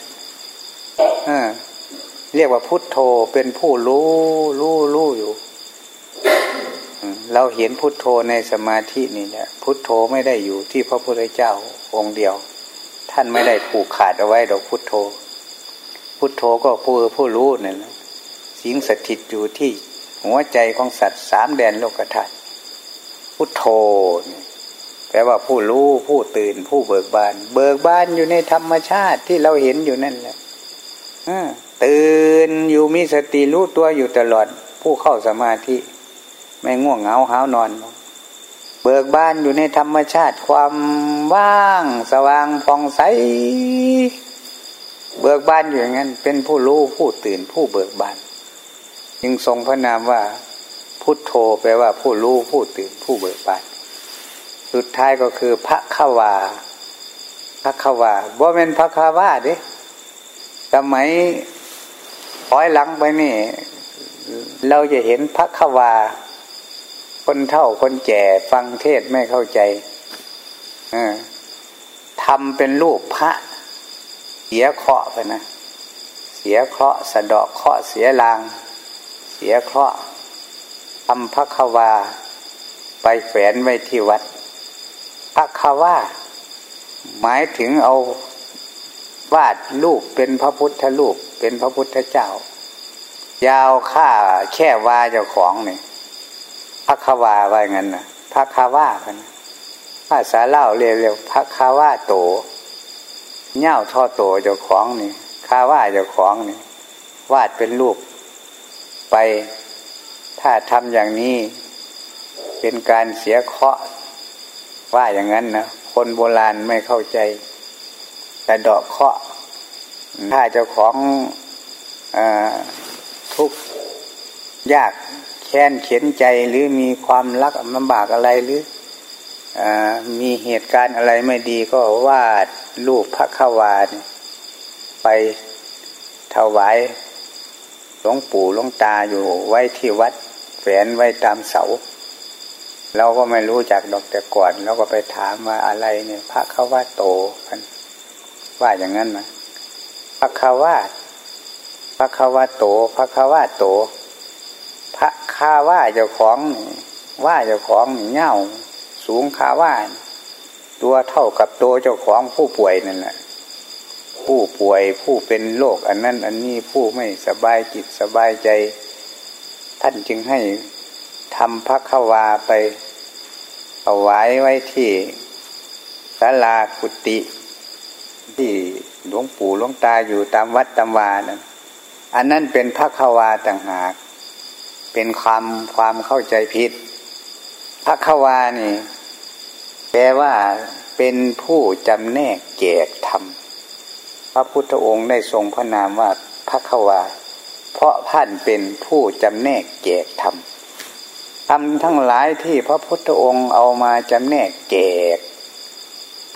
เรียกว่าพุทโธเป็นผู้รู้รู้รู้อยู่ เราเห็นพุทโธในสมาธินี่แหละพุทโธไม่ได้อยู่ที่พระพุทธเจ้าองค์เดียว ท่านไม่ได้ผูกขาดเอาไว้ดอกพุทโธ พุทโธก็ผู้ผู้รู้นั่นแหละสิงสถิตอยู่ที่หัวใจของสัตว์สามแดนโลกธาตุพุทโธแปลว่าผู้รู้ผู้ตื่นผู้เบิกบาน เบิกบานอยู่ในธรรมชาติที่เราเห็นอยู่นั่นแหละ ตื่นอยู่มีสติรู้ตัวอยู่ตลอด ผู้เข้าสมาธิ ไม่ง่วงเหงาหานอน เบิกบานอยู่ในธรรมชาติความว่าง สว่างผ่องใส เบิกบานอยู่อย่างนั้น เป็นผู้รู้ผู้ตื่นผู้เบิกบานจึงทรงพระนามว่า พุทโธแปลว่าผู้รู้ผู้ตื่นผู้เบิกบานสุดท้ายก็คือพระขวาพระขวาบ่เป็นพระขาวาเด้ สมัยถอยหลังไปนี่ เราจะเห็นพระขวา คนเท่าคนแก่ฟังเทศไม่เข้าใจทำเป็นรูปพระ เสียเคราะห์ไปนะ เสียเคราะห์สะดอกเคราะห์เสียลาง เสียเคราะห์ทำพระควา ไปแฝนไว้ที่วัดพระควาหมายถึงเอา วาดรูปเป็นพระพุทธรูปเป็นพระพุทธเจ้า ยาวค่าแค่วาเจ้าของเนี่ยพระคาวาว่างั้นนะพระคาว่าพันภาษาเล่าเร็วๆพระคาว่าโตเง่าท่อโตเจ้าของนี่คาว่าเจ้าของนี่วาดเป็นรูปไป ถ้าทำอย่างนี้เป็นการเสียเคาะว่าอย่างนั้นนะคนโบราณไม่เข้าใจ แต่ดอกเคาะถ้าเจ้าของอทุกยากแค้นเข็นใจหรือมีความรักลำบากอะไรหรืออมีเหตุการณ์อะไรไม่ดีก็วาดรูปพระขวานไปถวายหลวงปู่หลวงตาอยู่ไว้ที่วัดแฝนไว้ตามเสาเราก็ไม่รู้จักดอกแต่ก่อนเราก็ไปถามว่าอะไรเนี่ย พระขาวาโตพัน ว่าอย่างนั้นนะพระขาวาพระขาวาโตพระขาวาโต พระคาว่าเจ้าของว่าเจ้าของเง่าสูงคาว่าตัวเท่ากับตัวเจ้าของผู้ป่วยนั่นแหละผู้ป่วยผู้เป็นโรคอันนั้น อันนี้ผู้ไม่สบายจิตสบายใจ ท่านจึงให้ทำพระขวาไปเอาไว้ไว้ที่ศาลากุติ ที่หลวงปู่หลวงตาอยู่ตามวัดตามวานั่นอันนั้นเป็นพระขวาต่างหาก เป็นความความเข้าใจผิดพระควานี่ แปลว่าเป็นผู้จำแนกแกกธรรมพระพุทธองค์ได้ทรงพระนามว่าพระควา เพราะท่านเป็นผู้จำแนกแกกธรรมธรรมทั้งหลายที่พระพุทธองค์เอามาจำแนกแกก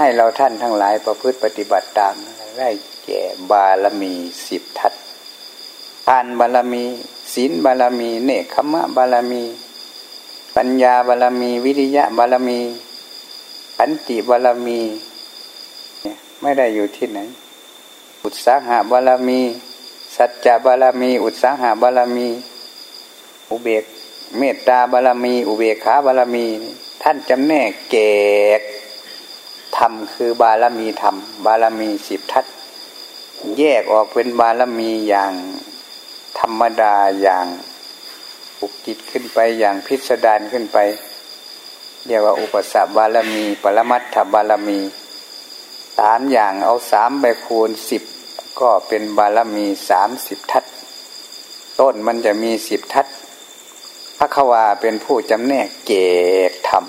ให้เราท่านทั้งหลายประพฤติปฏิบัติตามได้แก่บารมีสิบทัศทานบารมี ศีลบารมี เนคขมะบารมี ปัญญาบารมี วิริยะบารมีขันติบารมีเนี่ยไม่ได้อยู่ที่ไหน อุตสาหะบารมี สัจจะบารมี อุตสาหะบารมี อุเบกเมตตาบารมี อุเบกขาบารมี ท่านจำแนกเกก ธรรมคือบารมีธรรม บารมีสิบทัศแยกออกเป็นบารมีอย่างธรรมดาอย่างปุกจิตขึ้นไปอย่างพิสดารขึ้นไปเรียกว่าอุปสรรคบารมี ปรมัตถบารมีสามอย่างเอาสามใบคูณสิบก็เป็นบารมีสามสิบทัศต้นมันจะมีสิบทัศพระควาเป็นผู้จำแนกเกตธรรม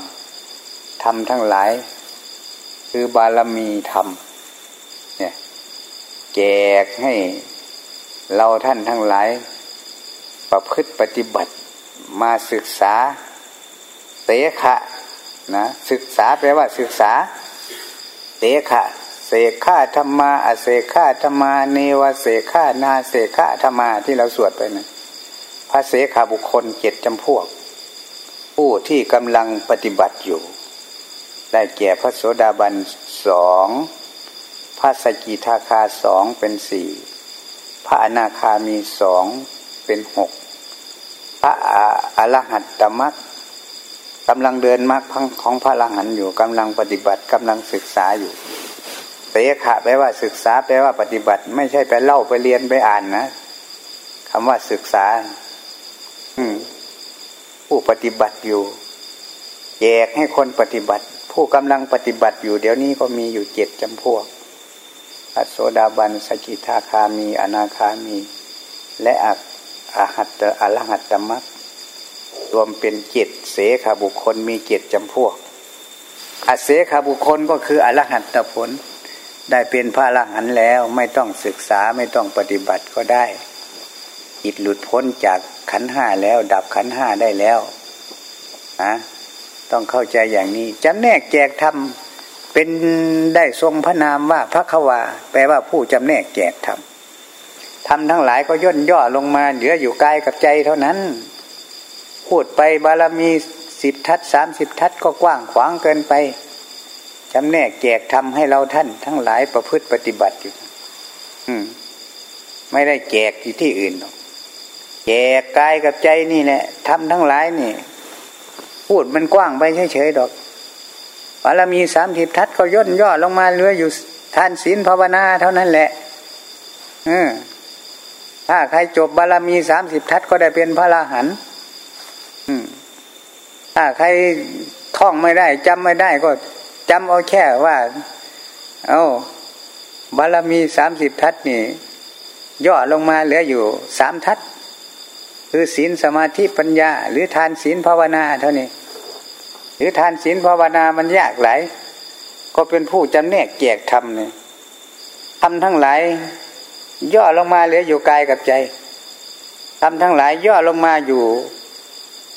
ธรรมทั้งหลาย คือบารมีธรรม เนี่ยแกกให้เราท่านทั้งหลาย ประพฤติปฏิบัติมาศึกษาเตขะนะศึกษาแปลว่าศึกษาเตขะเสกขาธรรมาอเสกขาธรรมาเนวเสกขานาเสกขาธรรมาที่เราสวดไปนะพระเสขาบุคคลเจ็ดจำพวก ผู้ที่กำลังปฏิบัติอยู่ ได้แก่พระโสดาบันสองพระสกิทาคาสองเป็นสี่พระอนาคามีสองเป็นหกพระอรหัตตมักกำลังเดินมรรคของพระอรหันต์อยู่กำลังปฏิบัติกำลังศึกษาอยู่เตขะแปลว่าศึกษาแปลว่าปฏิบัติ ไม่ใช่ไปเล่าไปเรียนไปอ่านนะคำว่าศึกษาผู้ปฏิบัติอยู่แยกให้คนปฏิบัติ ผู้กำลังปฏิบัติอยู่เดี๋ยวนี้ก็มีอยู่เจ็ดจำพวกพระโสดาบันสกิทาคามี อนาคามี และอักอาหัตอรหัตตมักรวมเป็นเจ็ดเสขาบุคคลมีเจ็ดจำพวกอาเสขาบุคคลก็คืออรหัตตผล ได้เป็นพระอรหันต์แล้วไม่ต้องศึกษาไม่ต้องปฏิบัติก็ได้จิตหลุดพ้นจากขันห้าแล้ว ดับขันห้าได้แล้วนะ ต้องเข้าใจอย่างนี้จำแนกแจกทำเป็นได้ทรงพระนามว่าพระควาแปลว่าผู้จำแนกแจกทำทำทั้งหลายก็ย่นย่อลงมาเหลืออยู่กายกับใจเท่านั้น พูดไปบารมีสิบทัศสามสิบทัศก็กว้างขวางเกินไปจำแนกแจกทำให้เราท่าน ทั้งหลายประพฤติปฏิบัติอยู่อืไม่ได้แจกที่ที่อื่นหรอกแจกกายกับใจนี่แหละทำทั้งหลายนี่ พูดมันกว้างไปเฉยๆดอกบารมีสามสิบทัศก็ย่นย่อลงมาเหลืออยู่ทานศีลภาวนาเท่านั้นแหละอถ้าใครจบบารมีสามสิบทัศก็ได้เป็นพระอรหันถ้าใครท่องไม่ได้จำไม่ได้ก็จำเอาแค่ว่า เอาบารมีสามสิบทัศนี่ ย่อลงมาเหลืออยู่สามทัศคือศีลสมาธิปัญญา หรือทานศีลภาวนาเท่านี้ หรือทานศีลภาวนามันยากหลาย ก็เป็นผู้จำแนกแจกทำเนี่ยทำทั้งหลาย ย่อลงมาเหลืออยู่กายกับใจทำทั้งหลายย่อลงมาอยู่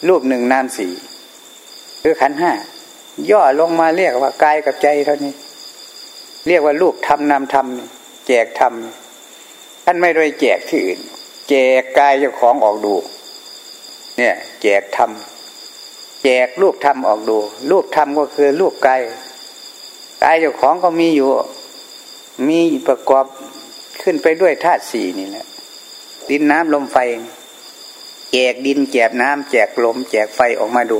รูปหนึ่งนามสี่คือขันห้าย่อลงมาเรียกว่ากายกับใจเท่านี้ เรียกว่ารูปทำนามทำแจกทำท่านไม่ได้แจกที่อื่น แจกกายเจ้าของออกดู เนี่ย แจกทำ แจกรูปธรรมออกดู รูปธรรมก็คือรูปกายกายเจ้าของก็มีอยู่ มีประกอบขึ้นไปด้วยธาตุสี่นี่แหละดินน้ำลมไฟ แจกดินแจกน้ำแจกลม แจกไฟออกมาดู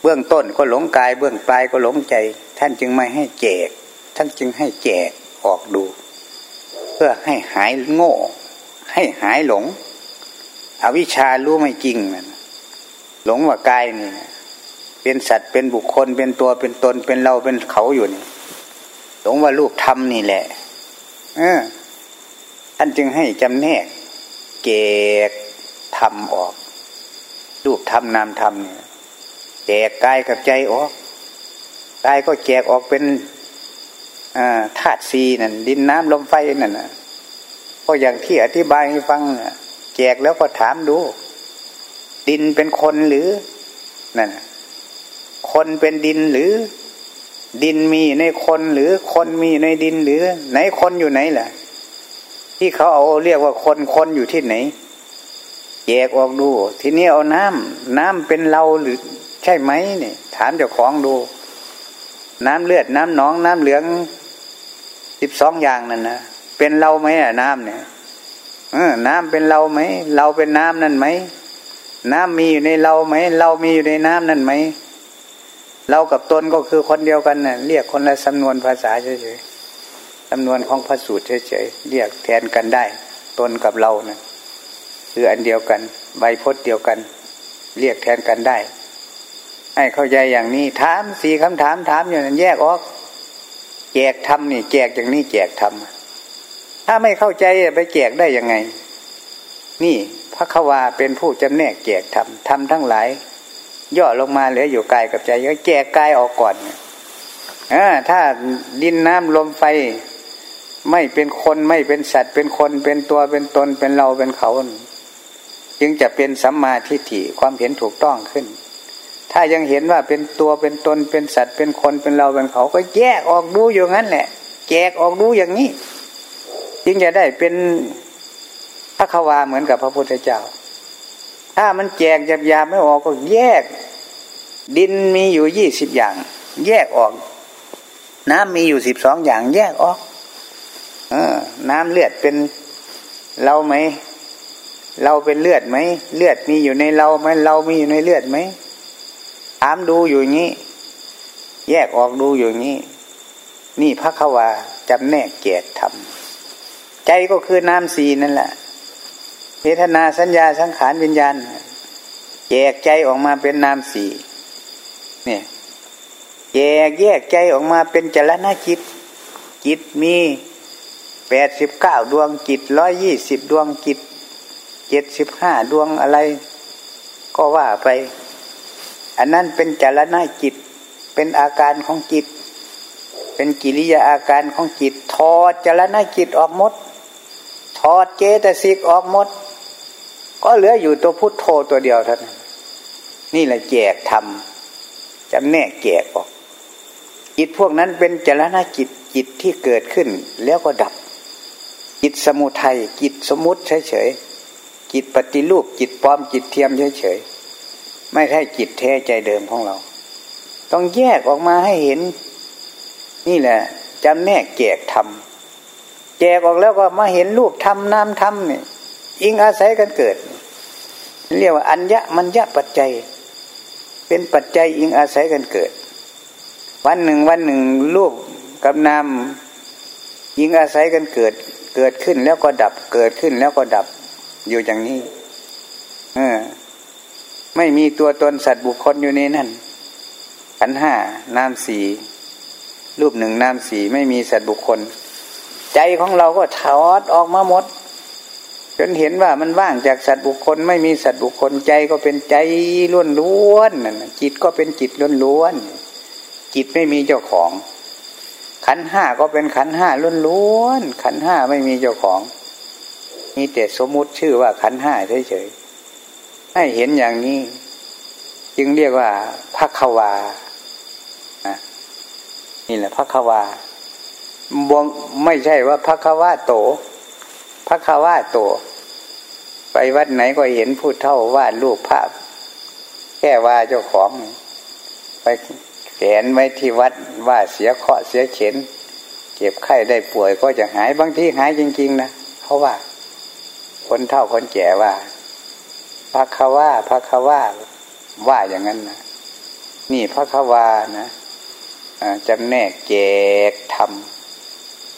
เบื้องต้นก็หลงกาย เบื้องปลายก็หลงใจ ท่านจึงไม่ให้แจก ท่านจึงให้แจกออกดู เพื่อให้หายโง่ ให้หายหลง อวิชารู้ไม่จริงมัน หลงว่ากายนี่ เป็นสัตว์เป็นบุคคล เป็นตัวเป็นตนเป็นเราเป็นเขาอยู่นี่ หลงว่ารูปธรรมนี่แหละ เออ ท่านจึงให้จำแนก เกกธรรมออก รูปธรรมนามธรรมเนี่ยแจกกายกับใจออกกายก็แจกออกเป็นธาตุซีนั่นดินน้ำลมไฟนั่นนะก็อย่างที่อธิบายให้ฟังแจกแล้วก็ถามดู ดินเป็นคนหรือนั่นคนเป็นดินหรือ ดินมีในคนหรือคนมีในดินหรือ ไหนคนอยู่ไหนล่ะ ที่เขาเอาเรียกว่าคนคนอยู่ที่ไหนแยกออกดู ทีนี้เอาน้ำน้ำเป็นเราหรือ ใช่ไหมเนี่ย ถามเจ้าของดู น้ำเลือดน้ำหนอง น้ำเหลืองสิบสองอย่างนั่นนะเป็นเราไหมอะน้ำเนี่ยเออน้ำเป็นเราไหมเราเป็นน้ำนั่นไหม น้ำมีอยู่ในเราไหม เรามีอยู่ในน้ำนั่นไหม เรากับตนก็คือคนเดียวกันน่ะ เรียกคนละสำนวนภาษาเฉยๆสำนวนของพระสูตรเฉยๆเรียกแทนกันได้ ตนกับเรานะ่ะคืออันเดียวกัน ใบพจน์เดียวกัน เรียกแทนกันได้ ให้เข้าใจอย่างนี้ ถามสี่คำถามถามอย่างนั้นแยกออก แจกทำนี่ แจกอย่างนี้แจกทำถ้าไม่เข้าใจไปแจกได้ยังไง นี่ พระควาเป็นผู้จำแนกแจกทำทำทั้งหลาย ย่อลงมาเหลืออยู่กายกับใจก็แจกกายออกก่อนอถ้าดินน้ำลมไฟไม่เป็นคนไม่เป็นสัตว์ เป็นคนเป็นตัวเป็นตนเป็นเราเป็นเขา จึงจะเป็นสัมมาทิฏฐิความเห็นถูกต้องขึ้น ถ้ายังเห็นว่าเป็นตัวเป็นตนเป็นสัตว์ เป็นคนเป็นเราเป็นเขาก็แยกออกดูอยู่งั้นแหละแยกออกดูอย่างนี้ จึงจะได้เป็น พระควาเหมือนกับพระพุทธเจ้า ถ้ามันแจกหยาบๆไม่ออกก็แยก ดินมีอยู่ยี่สิบอย่าง แยกออก น้ำมีอยู่สิบสองอย่าง แยกออก เออ น้ำเลือดเป็นเราไหม เราเป็นเลือดไหม เลือดมีอยู่ในเราไหมเรามีอยู่ในเลือดไหมถามดูอยู่งี้ แยกออกดูอยู่งี้ นี่พระขวาจำแนกเกียรติธรรม ใจก็คือน้ำสีนั่นแหละ เวทนาสัญญาสังขารวิญญาณแยกใจออกมาเป็นนามสีเนี่ยแยกแยกใจออกมาเป็นจรณจิต จิตมีแปดสิบเก้าดวงจิตร้อยยี่สิบดวงจิตเจ็ดสิบห้าดวงอะไร ก็ว่าไป อันนั้นเป็นจรณจิต เป็นอาการของจิต เป็นกิริยาอาการของจิต ถอดจรณจิตออกหมด ถอดเจตสิกออกหมด ก็เหลืออยู่ตัวพุทโธตัวเดียวเท่านั้นนี่แหละแจกธรรมจำแนกแจกออกจิตพวกนั้นเป็นจรณะจิตจิตที่เกิดขึ้น แล้วก็ดับ จิตสมุทัยจิตสมมุติเฉยๆจิตปฏิรูปจิตปลอมจิตเทียมเฉยๆไม่ใช่จิตแท้ใจเดิมของเรา ต้องแยกออกมาให้เห็น นี่แหละจำแนกแจกธรรมแจกออกแล้วก็มาเห็นรูปธรรมนามธรรมนี่ย อิงอาศัยกันเกิด เรียกว่าอัญญะมัญญะปัจจัย เป็นปัจจัยอิงอาศัยกันเกิด วันหนึ่งวันหนึ่งรูปกับนามอิงอาศัยกันเกิด เกิดขึ้นแล้วก็ดับ เกิดขึ้นแล้วก็ดับอยู่อย่างนี้ เออ ไม่มีตัวตนสัตว์บุคคลอยู่ในนั่นขันห้านามสีรูปหนึ่งนามสีไม่มีสัตว์บุคคล ใจของเราก็ถอดออกมาหมด จนเห็นว่ามันว่างจากสัตว์บุคคล ไม่มีสัตว์บุคคลใจก็เป็นใจล้วนล้วนจิตก็เป็นจิตล้วนล้วนจิตไม่มีเจ้าของ ขันห้าก็เป็นขันห้าล้วนๆขันห้าไม่มีเจ้าของ มีแต่สมมุติชื่อว่าขันห้าเฉยๆให้เห็นอย่างนี้ จึงเรียกว่าพักวานี่แหละพักวาบวงไม่ใช่ว่าพักวาโต พักวาโตไปวัดไหนก็เห็นพูดเท่าวาดรูปภาพ แค่ว่าเจ้าของ ไปแขนไว้ที่วัดว่าเสียเคาะเสียเข็น เก็บไข้ได้ป่วยก็จะหายบางที่หายจริง ๆ นะเพราะว่า คนเท่าคนแก่ว่าพักคาว่าพักคาว่าว่าอย่างนั้นนะนี่พักคาวานะจำแนกแจกธรรม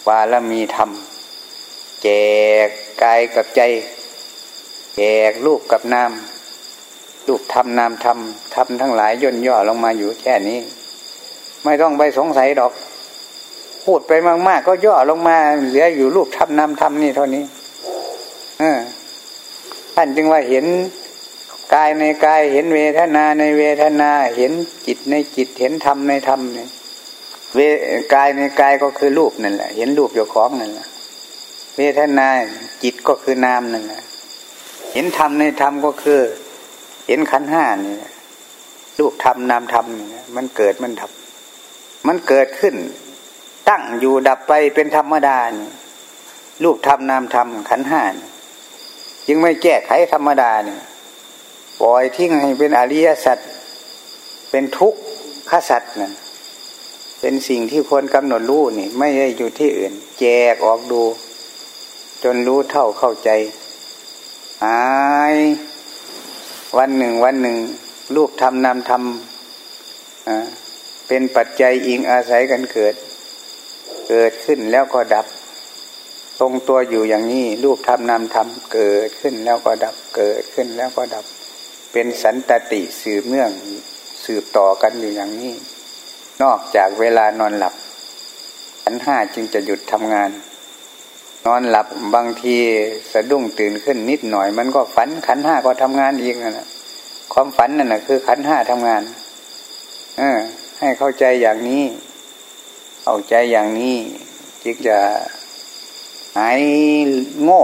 วาลมีธรรม แจกกายกับใจ แจกลูกกับนามลูกทำนามทำทำทั้งหลายย่นย่อลงมาอยู่แค่นี้ ไม่ต้องไปสงสัยดอก พูดไปมาก ๆ ก็ย่อลงมา เหลืออยู่รูปทำนำทำนี่เท่านี้ เออท่านจึงว่าเห็นกายในกายเห็นเวทนาในเวทนาเห็นจิตในจิตเห็นธรรมในธรรมเนี่ยเวกายในกายก็คือรูปนั่นแหละ เห็นรูปอยู่ของนั่นแหละ เวทนาจิตก็คือนามนั่นแหละเห็นธรรมในธรรมก็คือ เห็นขันห้านี่รูปธรรมนามธรรมนี่มันเกิดมันดับ มันเกิดขึ้น ตั้งอยู่ดับไปเป็นธรรมดาลูกธรรมนามธรรมขันห้าจึงไม่แก้ไขธรรมดาเนี่ยปล่อยทิ้งให้เป็นอริยสัจเป็นทุกข์ขสัจนั่นเป็นสิ่งที่ควรกำหนดรู้นี่ ไม่ได้อยู่ที่อื่น แจกออกดู จนรู้เท่าเข้าใจหายวันหนึ่งวันหนึ่งลูกทำนามทำเป็นปัจจัยอิงอาศัยกันเกิด เกิดขึ้นแล้วก็ดับตรงตัวอยู่อย่างนี้ รูปธรรมนามธรรมเกิดขึ้นแล้วก็ดับ เกิดขึ้นแล้วก็ดับ เป็นสันตติสืบเนื่องสืบต่อกันอยู่อย่างนี้ นอกจากเวลานอนหลับขันห้าจึงจะหยุดทำงาน นอนหลับบางทีสะดุ้งตื่นขึ้นนิดหน่อย มันก็ฝันขันห้าก็ทำงานอีกนะความฝันนั่นแหะคือขันห้าทำงาน เออ ให้เข้าใจอย่างนี้ เข้าใจอย่างนี้จึงจะหายโง่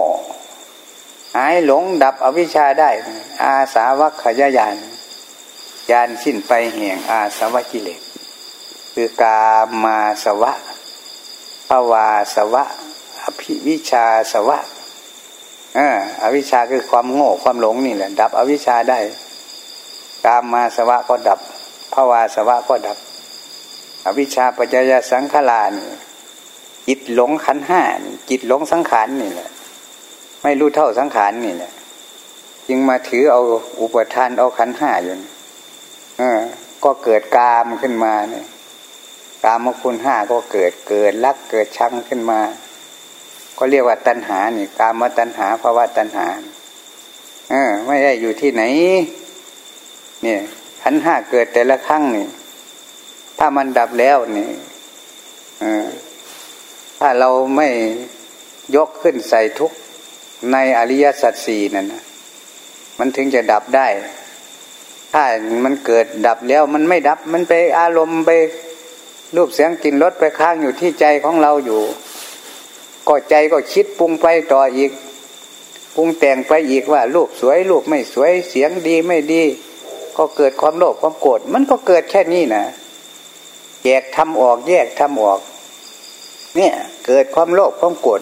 หหายหลงดับอวิชชาได้ อาสาวัคขยายานยานสิ้นไปแห่งอาสวะกิเลสคือกามาสวะภาวาสวะ อภิวิชาสวะอออวิชชาคือความโง่ความหลงนี่แหละ ดับอวิชชาได้กามมาสวะก็ดับภาวาสวะก็ดับ อวิชชาปัจจยสังขารนี่จิตหลงขันห้าจิตหลงสังขารนี่แหละ ไม่รู้เท่าสังขารนี่แหละจึงมาถือเอาอุปทานเอาขันห้าอยู่เออ ก็เกิดกามขึ้นมาเนี่ยกามคุณห้าก็เกิดเกิดรักเกิดชังขึ้นมา ก็เรียกว่าตัณหานี่กามตัณหาภาวะตัณหาเออไม่ได้อยู่ที่ไหน เนี่ยขันห้าเกิดแต่ละครั้งนี่ ถ้ามันดับแล้วนี่เออถ้าเราไม่ยกขึ้นใส่ทุกในอริยสัจสี่นั่นนะมันถึงจะดับได้ ถ้ามันเกิดดับแล้วมันไม่ดับ มันไปอารมณ์ไปรูปเสียงกลิ่นรสไปค้างอยู่ที่ใจของเราอยู่ ก็ใจก็คิดปรุงไปต่ออีกปรุงแต่งไปอีกว่ารูปสวยรูปไม่สวยเสียงดีไม่ดี ก็เกิดความโลภความโกรธมันก็เกิดแค่นี้นะแยกทำออกแยกทำออก เนี่ยเกิดความโลภความโกรธ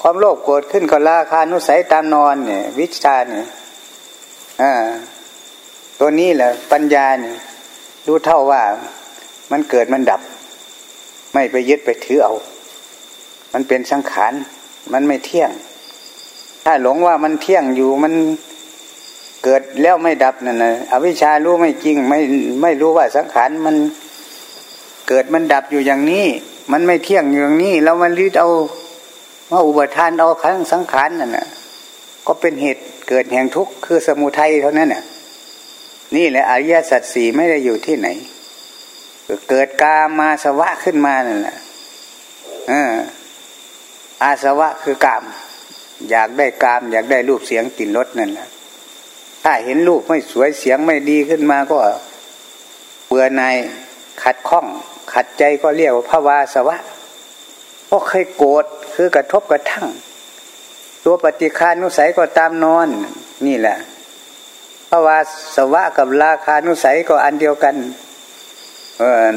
ความโลภโกรธขึ้นก็ราคานุสัยตามนอนเนี่ย วิชาเนี่ยอ่าตัวนี้แหละปัญญาเนี่ยรู้เท่าว่ามันเกิดมันดับ ไม่ไปยึดไปถือเอา มันเป็นสังขาร มันไม่เที่ยง ถ้าหลงว่ามันเที่ยงอยู่มันเกิดแล้วไม่ดับนั่นนะอวิชารู้ไม่จริง ไม่ไม่รู้ว่าสังขารมันเกิดมันดับอยู่อย่างนี้ มันไม่เที่ยงอย่างนี้แล้วมันรีดเอาว่าอุปทานเอาขังสังขารนั่นนะก็เป็นเหตุเกิดแห่งทุกข์คือสมุทัยเท่านั้นน่ะ นี่แหละอริยสัจสี่ไม่ได้อยู่ที่ไหน เกิดกามาสวะขึ้นมานั่นแหละออ อาสวะคือกาม อยากได้กาม อยากได้รูปเสียงกลิ่นรสนั่นแหละถ้าเห็นรูปไม่สวยเสียงไม่ดีขึ้นมาก็เบื่อในขัดข้อง ขัดใจก็เรียกว่าภาวาสวะเพราะเคยโกรธคือกระทบกระทั่ง ตัวปฏิคานุสัยก็ตามนอน นี่แหละภาวาสวะกับราคานุสัยก็อันเดียวกัน เออ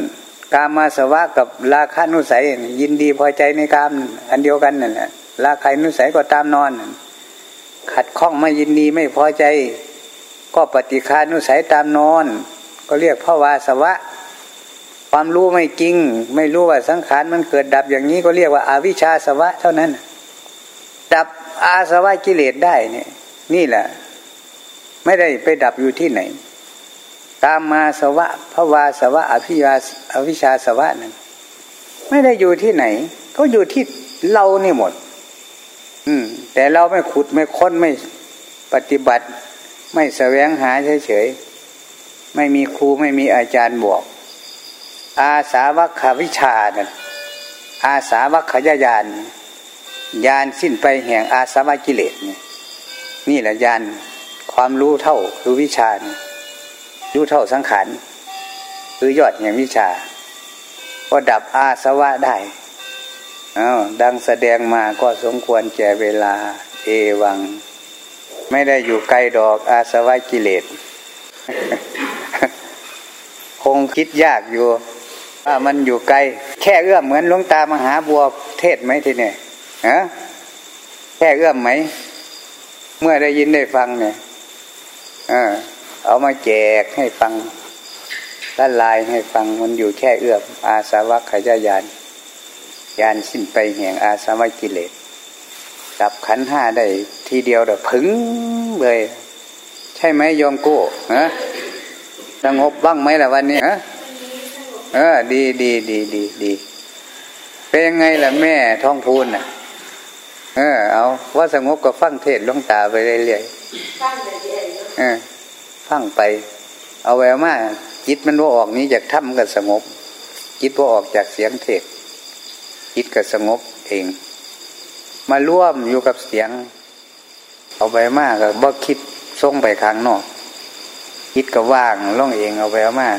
กามาสวะกับราคานุสัย ยินดีพอใจในกามอันเดียวกันนั่นแหละราคานุสัยก็ตามนอน ขัดข้องไม่ยินดีไม่พอใจ ก็ปฏิคานุสัยตามนอน ก็เรียกภาวาสวะ ความรู้ไม่จริง ไม่รู้ว่าสังขารมันเกิดดับอย่างนี้ก็เรียกว่าอาวิชชาสวะ เท่านั้น ดับอาสวะกิเลสได้เนี่ย นี่แหละ ไม่ได้ไปดับอยู่ที่ไหน ตามมาสวะภาวาสวะอภิยาอวิชาสวะนั้นไม่ได้อยู่ที่ไหน ก็อยู่ที่เรานี่หมด อืม แต่เราไม่ขุดไม่ค้นไม่ปฏิบัติ ไม่แสวงหาเฉยๆไม่มีครูไม่มีอาจารย์บอก อาสาวัควิชานั่นอาสาวัคขยายานยานสิ้นไปแห่งอาสาวกิเลสนี่นี่แหละยานความรู้เท่าคือวิชา รู้เท่าสังขารคือยอดแห่งวิชาก็ดับอาสวะได้อาดังแสดงมาก็สมควรแก่เวลา เอวัง ไม่ได้อยู่ไกลดอกอาสวะกิเลส คงคิดยากอยู่ว่ามันอยู่ไกล แค่เอื้อมเหมือนลุงตามหาบัวเทศไหมทีเนี่ยฮะแค่เอื้อมไหม เมื่อได้ยินได้ฟังเนี่ยเออ เอามาแจกให้ฟังละลายให้ฟังมันอยู่แค่เอื้อมอาสาวะขยายานยานสิ้นไปแห่งอาสาวะกิเลสดับขันห้าได้ทีเดียวเดพึงเลย ใช่ไหมยอมโก้ฮะสงบบ้างไหมล่ะวันนี้ฮะเออ ดีดีดีดีดีเป็นยังไงล่ะแม่ท้องพูนน่ะ เออ เอาว่าสงบกับฟังเทศลงตาไปเรื่อยๆเออ ฟังไป เอาแววมาจิตมันว่าออกนี้จากถ้ำก็สงบจิตว่าออกจากเสียงเทศจิตก็สงบเอง มาร่วมอยู่กับเสียง เอาไปมากก็บ่คิดส่งไปข้างนอก คิดก็ว่างล่องเองเอาไปมาก